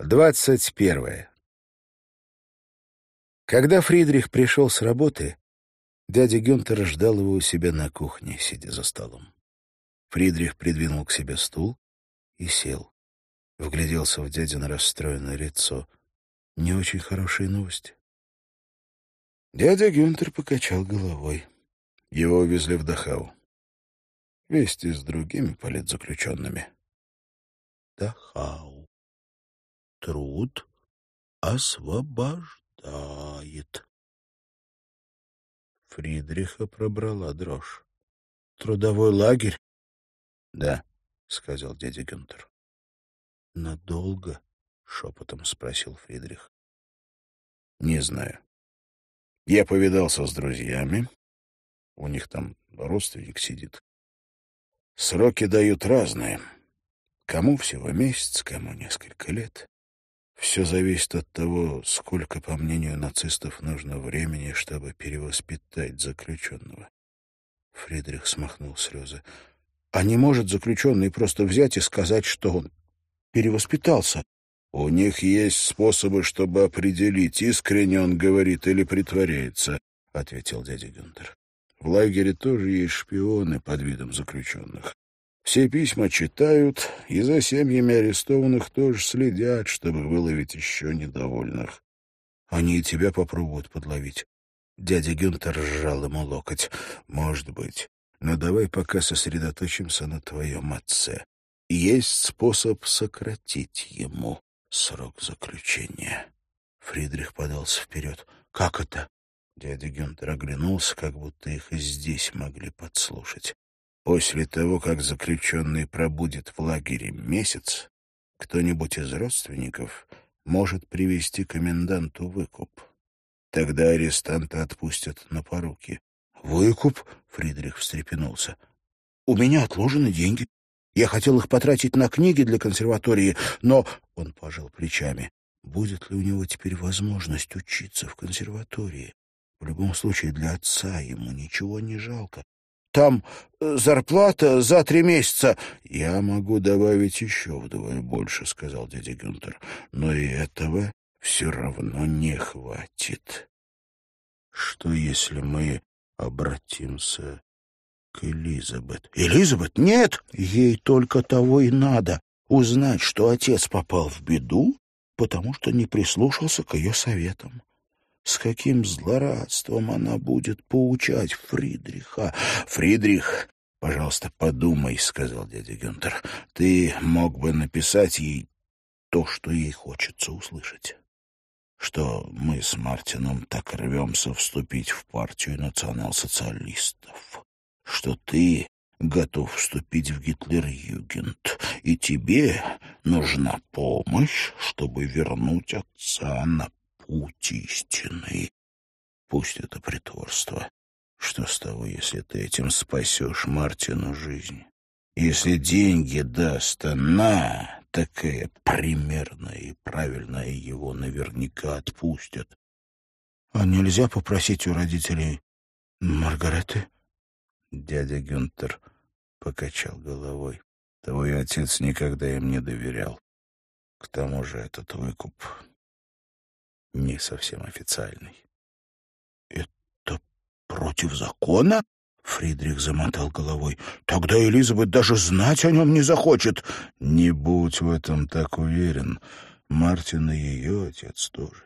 Двадцать первое. Когда Фридрих пришел с работы, дядя Гюнтер ждал его у себя на кухне, сидя за столом. Фридрих придвинул к себе стул и сел. Вгляделся в дядино расстроенное лицо. Не очень хорошие новости. Дядя Гюнтер покачал головой. Его увезли в Дахау. Вместе с другими политзаключенными. Дахау труд освобождает. Фридриха пробрала дрожь. «Трудовой лагерь?» «Да», — сказал дядя Гюнтер. «Надолго?» — шепотом спросил Фридрих. «Не знаю. Я повидался с друзьями. У них там родственник сидит. Сроки дают разные. Кому всего месяц, кому несколько лет. Все зависит от того, сколько, по мнению нацистов, нужно времени, чтобы перевоспитать заключенного. Фридрих смахнул слезы. А не может заключенный просто взять и сказать, что он перевоспитался? У них есть способы, чтобы определить, искренне он говорит или притворяется, — ответил дядя Гюнтер. В лагере тоже есть шпионы под видом заключенных. Все письма читают, и за семьями арестованных тоже следят, чтобы выловить еще недовольных. Они и тебя попробуют подловить. Дядя Гюнтер сжал ему локоть. Может быть. Но давай пока сосредоточимся на твоем отце. Есть способ сократить ему срок заключения. Фридрих подался вперед. Как это? Дядя Гюнтер оглянулся, как будто их и здесь могли подслушать. После того, как заключенный пробудет в лагере месяц, кто-нибудь из родственников может привести коменданту выкуп. Тогда арестанта отпустят на поруки. «Выкуп?» — Фридрих встрепенулся. «У меня отложены деньги. Я хотел их потратить на книги для консерватории, но...» — он пожал плечами. «Будет ли у него теперь возможность учиться в консерватории? В любом случае, для отца ему ничего не жалко. Там э, зарплата за три месяца. — Я могу добавить еще вдвое больше, — сказал дядя Гюнтер. — Но и этого все равно не хватит. Что, если мы обратимся к Элизабет? — Элизабет? Нет! Ей только того и надо — узнать, что отец попал в беду, потому что не прислушался к ее советам. С каким злорадством она будет поучать Фридриха. Фридрих, пожалуйста, подумай, — сказал дядя Гюнтер. Ты мог бы написать ей то, что ей хочется услышать. Что мы с Мартином так рвемся вступить в партию национал-социалистов. Что ты готов вступить в Гитлер-Югент, и тебе нужна помощь, чтобы вернуть отца на путь истинный. Пусть это притворство. Что с того, если ты этим спасешь Мартину жизнь? Если деньги даст она, такая примерная и правильная, его наверняка отпустят. А нельзя попросить у родителей Маргареты? Дядя Гюнтер покачал головой. Твой отец никогда им не доверял. К тому же этот выкуп не совсем официальный. «Это против закона?» Фридрих замотал головой. «Тогда Элизабет даже знать о нем не захочет». «Не будь в этом так уверен. Мартин и ее отец тоже.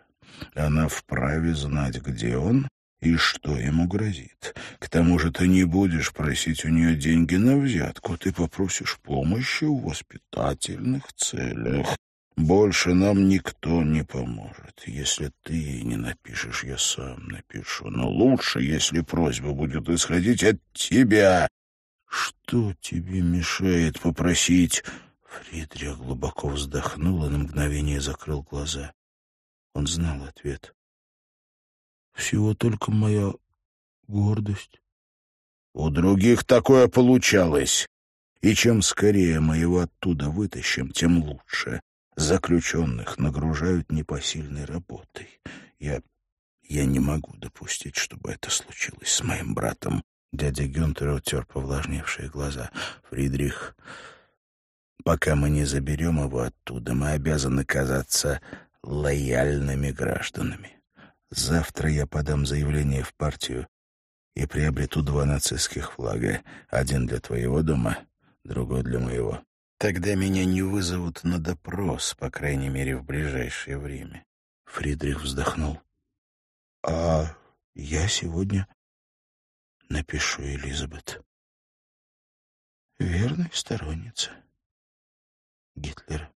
Она вправе знать, где он и что ему грозит. К тому же ты не будешь просить у нее деньги на взятку, ты попросишь помощи в воспитательных целях. Больше нам никто не поможет. Если ты не напишешь, я сам напишу. Но лучше, если просьба будет исходить от тебя. Что тебе мешает попросить? Фридрих глубоко вздохнул и на мгновение закрыл глаза. Он знал ответ. Всего только моя гордость. У других такое получалось. И чем скорее мы его оттуда вытащим, тем лучше заключенных нагружают непосильной работой. Я... я не могу допустить, чтобы это случилось с моим братом. Дядя Гюнтер утер повлажневшие глаза. Фридрих, Пока мы не заберем его оттуда, мы обязаны казаться лояльными гражданами. Завтра я подам заявление в партию и приобрету два нацистских флага. Один для твоего дома, другой для моего. Тогда меня не вызовут на допрос, по крайней мере, в ближайшее время. Фридрих вздохнул. — А я сегодня напишу Элизабет. Верная сторонница Гитлера.